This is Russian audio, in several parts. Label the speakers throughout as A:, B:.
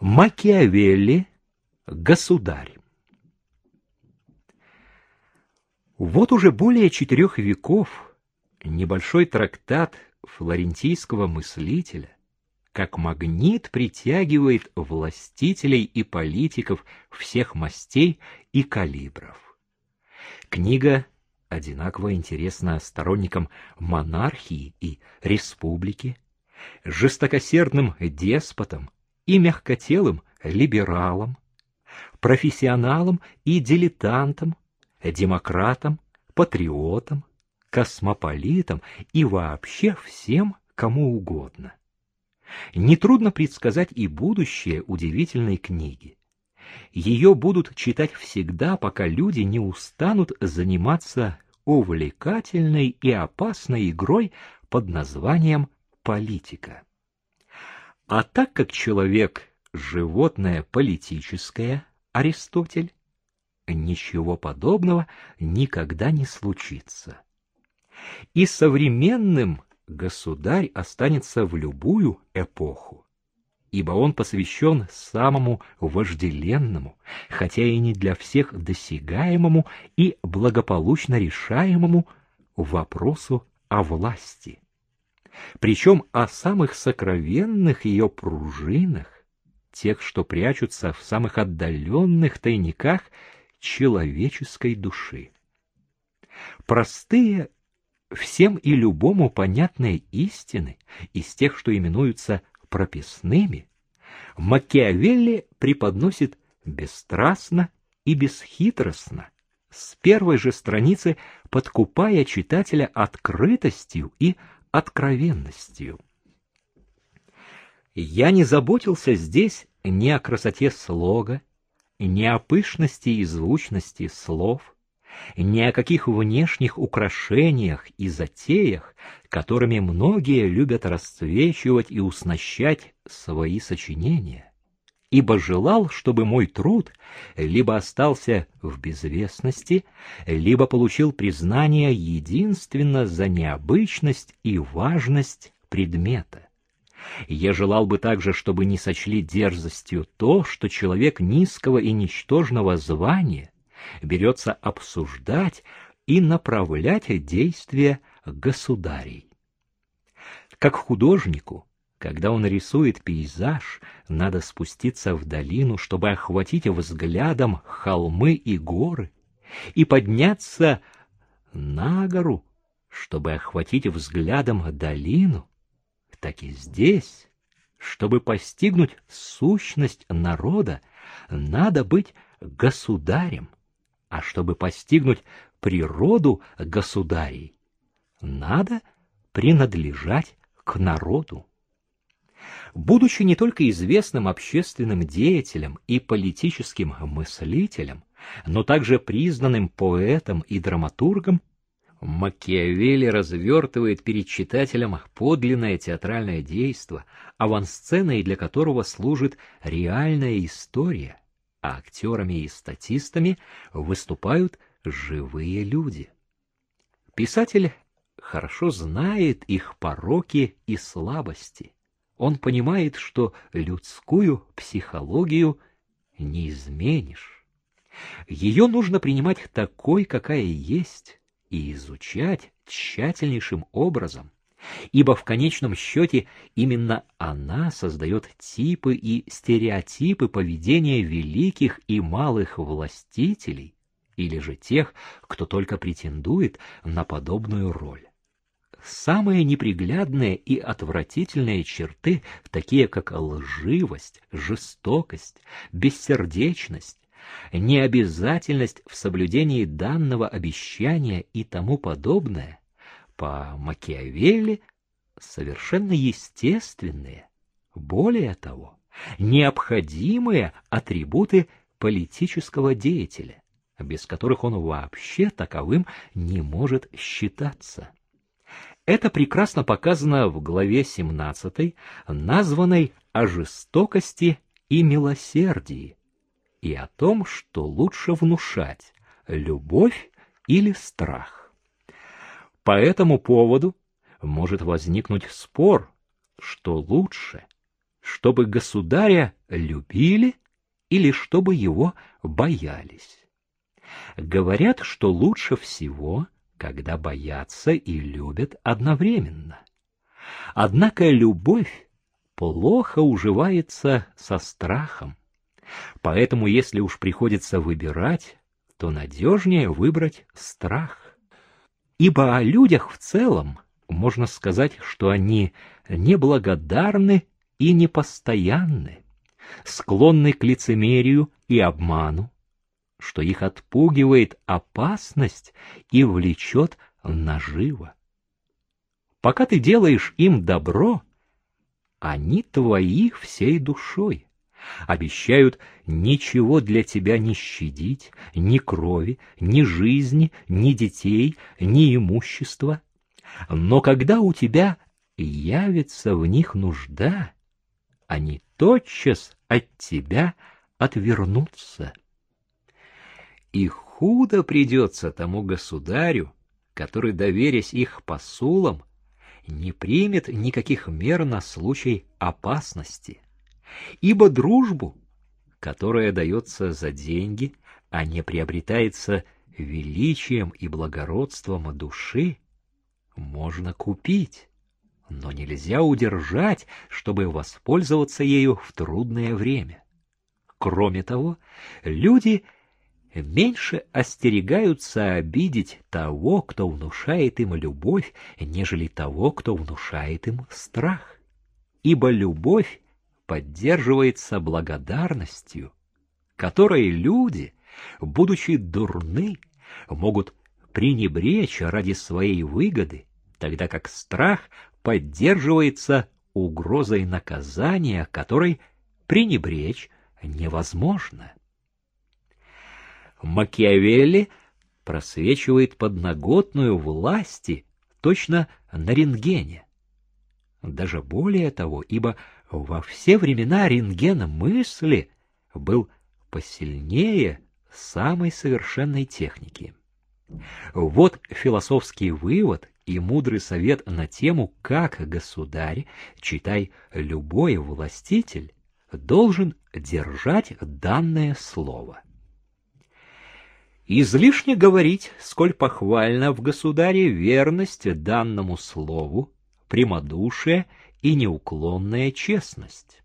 A: Макиавелли «Государь». Вот уже более четырех веков небольшой трактат флорентийского мыслителя как магнит притягивает властителей и политиков всех мастей и калибров. Книга одинаково интересна сторонникам монархии и республики, жестокосердным деспотам и мягкотелым либералам, профессионалам и дилетантам, демократам, патриотам, космополитам и вообще всем, кому угодно. Нетрудно предсказать и будущее удивительной книги. Ее будут читать всегда, пока люди не устанут заниматься увлекательной и опасной игрой под названием политика. А так как человек — животное политическое, Аристотель, ничего подобного никогда не случится. И современным государь останется в любую эпоху, ибо он посвящен самому вожделенному, хотя и не для всех досягаемому и благополучно решаемому вопросу о власти причем о самых сокровенных ее пружинах, тех, что прячутся в самых отдаленных тайниках человеческой души. Простые, всем и любому понятные истины из тех, что именуются прописными, Макиавелли преподносит бесстрастно и бесхитростно, с первой же страницы подкупая читателя открытостью и откровенностью. Я не заботился здесь ни о красоте слога, ни о пышности и звучности слов, ни о каких внешних украшениях и затеях, которыми многие любят расцвечивать и уснащать свои сочинения ибо желал, чтобы мой труд либо остался в безвестности, либо получил признание единственно за необычность и важность предмета. Я желал бы также, чтобы не сочли дерзостью то, что человек низкого и ничтожного звания берется обсуждать и направлять действия государей. Как художнику когда он рисует пейзаж, надо спуститься в долину, чтобы охватить взглядом холмы и горы, и подняться на гору, чтобы охватить взглядом долину. Так и здесь, чтобы постигнуть сущность народа, надо быть государем, а чтобы постигнуть природу государей, надо принадлежать к народу. Будучи не только известным общественным деятелем и политическим мыслителем, но также признанным поэтом и драматургом, Макиавелли развертывает перед читателем подлинное театральное действо, авансценой для которого служит реальная история, а актерами и статистами выступают живые люди. Писатель хорошо знает их пороки и слабости, он понимает, что людскую психологию не изменишь. Ее нужно принимать такой, какая есть, и изучать тщательнейшим образом, ибо в конечном счете именно она создает типы и стереотипы поведения великих и малых властителей, или же тех, кто только претендует на подобную роль самые неприглядные и отвратительные черты, такие как лживость, жестокость, бессердечность, необязательность в соблюдении данного обещания и тому подобное, по Макиавелли совершенно естественные, более того, необходимые атрибуты политического деятеля, без которых он вообще таковым не может считаться. Это прекрасно показано в главе 17, названной «О жестокости и милосердии», и о том, что лучше внушать — любовь или страх. По этому поводу может возникнуть спор, что лучше, чтобы государя любили или чтобы его боялись. Говорят, что лучше всего, когда боятся и любят одновременно. Однако любовь плохо уживается со страхом. Поэтому, если уж приходится выбирать, то надежнее выбрать страх. Ибо о людях в целом можно сказать, что они неблагодарны и непостоянны, склонны к лицемерию и обману, что их отпугивает опасность и влечет наживо. Пока ты делаешь им добро, они твои всей душой. Обещают ничего для тебя не щадить, ни крови, ни жизни, ни детей, ни имущества. Но когда у тебя явится в них нужда, они тотчас от тебя отвернутся. И худо придется тому государю, который, доверясь их посулам, не примет никаких мер на случай опасности. Ибо дружбу, которая дается за деньги, а не приобретается величием и благородством души, можно купить, но нельзя удержать, чтобы воспользоваться ею в трудное время. Кроме того, люди меньше остерегаются обидеть того, кто внушает им любовь, нежели того, кто внушает им страх. Ибо любовь поддерживается благодарностью, которой люди, будучи дурны, могут пренебречь ради своей выгоды, тогда как страх поддерживается угрозой наказания, которой пренебречь невозможно. Макиавелли просвечивает подноготную власти точно на рентгене. Даже более того, ибо во все времена рентген мысли был посильнее самой совершенной техники. Вот философский вывод и мудрый совет на тему, как государь, читай любой властитель, должен держать данное слово. Излишне говорить, сколь похвальна в государе верность данному слову, прямодушие и неуклонная честность.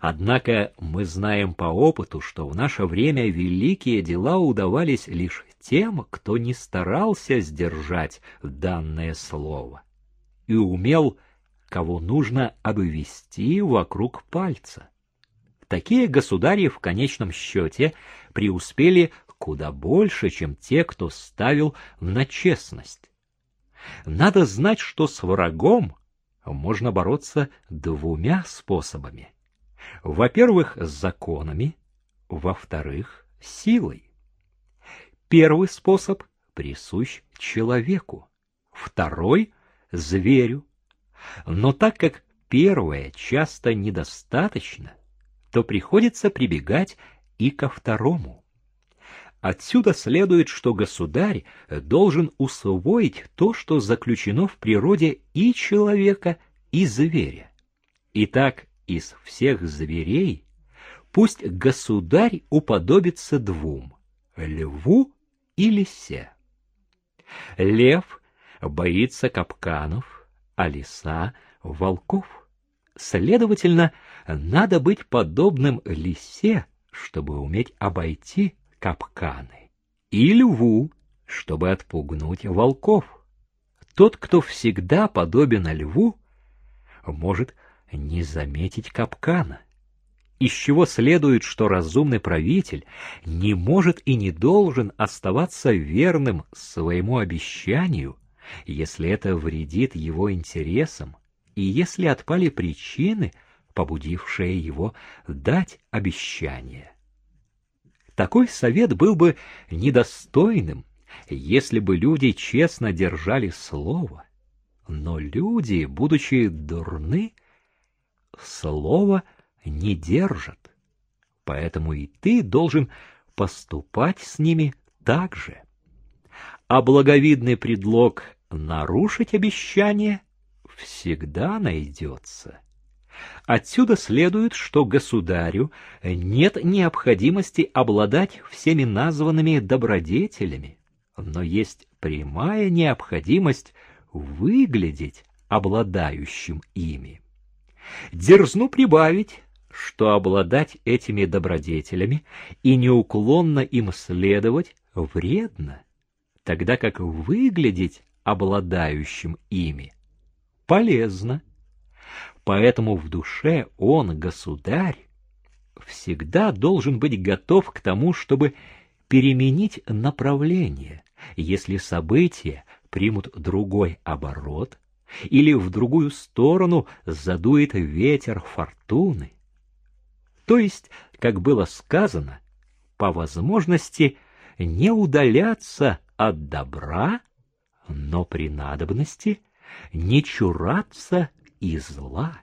A: Однако мы знаем по опыту, что в наше время великие дела удавались лишь тем, кто не старался сдержать данное слово и умел, кого нужно обвести вокруг пальца. Такие государи в конечном счете преуспели куда больше, чем те, кто ставил на честность. Надо знать, что с врагом можно бороться двумя способами. Во-первых, законами, во-вторых, силой. Первый способ присущ человеку, второй — зверю. Но так как первое часто недостаточно, то приходится прибегать и ко второму. Отсюда следует, что государь должен усвоить то, что заключено в природе и человека, и зверя. Итак, из всех зверей пусть государь уподобится двум — льву и лисе. Лев боится капканов, а лиса — волков. Следовательно, надо быть подобным лисе, чтобы уметь обойти капканы, и льву, чтобы отпугнуть волков. Тот, кто всегда подобен льву, может не заметить капкана, из чего следует, что разумный правитель не может и не должен оставаться верным своему обещанию, если это вредит его интересам и если отпали причины, побудившие его дать обещание. Такой совет был бы недостойным, если бы люди честно держали слово. Но люди, будучи дурны, слово не держат. Поэтому и ты должен поступать с ними так же. А благовидный предлог нарушить обещание всегда найдется. Отсюда следует, что государю нет необходимости обладать всеми названными добродетелями, но есть прямая необходимость выглядеть обладающим ими. Дерзну прибавить, что обладать этими добродетелями и неуклонно им следовать вредно, тогда как выглядеть обладающим ими полезно. Поэтому в душе он, государь, всегда должен быть готов к тому, чтобы переменить направление, если события примут другой оборот или в другую сторону задует ветер фортуны. То есть, как было сказано, по возможности не удаляться от добра, но при надобности не чураться и зла.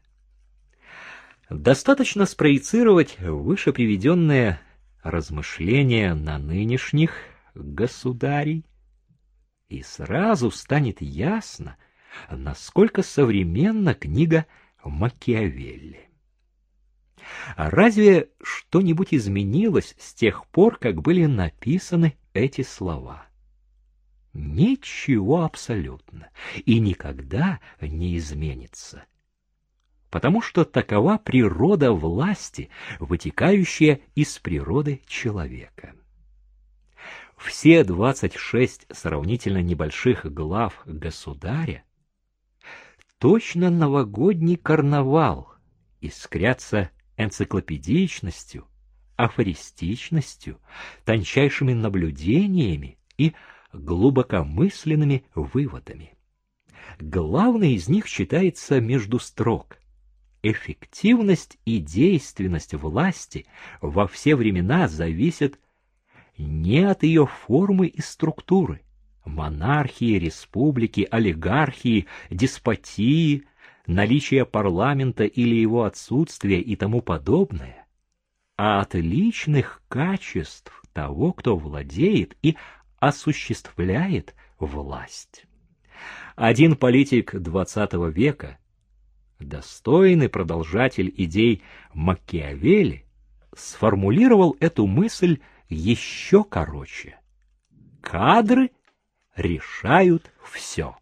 A: Достаточно спроецировать выше приведенное размышление на нынешних государей, и сразу станет ясно, насколько современна книга Макиавелли. Разве что-нибудь изменилось с тех пор, как были написаны эти слова? Ничего абсолютно и никогда не изменится. Потому что такова природа власти, вытекающая из природы человека. Все 26 сравнительно небольших глав государя точно новогодний карнавал, искрятся энциклопедичностью, афористичностью, тончайшими наблюдениями и глубокомысленными выводами. Главный из них читается между строк. Эффективность и действенность власти во все времена зависят не от ее формы и структуры, монархии, республики, олигархии, деспотии, наличия парламента или его отсутствия и тому подобное, а от личных качеств того, кто владеет и осуществляет власть. Один политик XX века, достойный продолжатель идей Макиавелли, сформулировал эту мысль еще короче. Кадры решают все.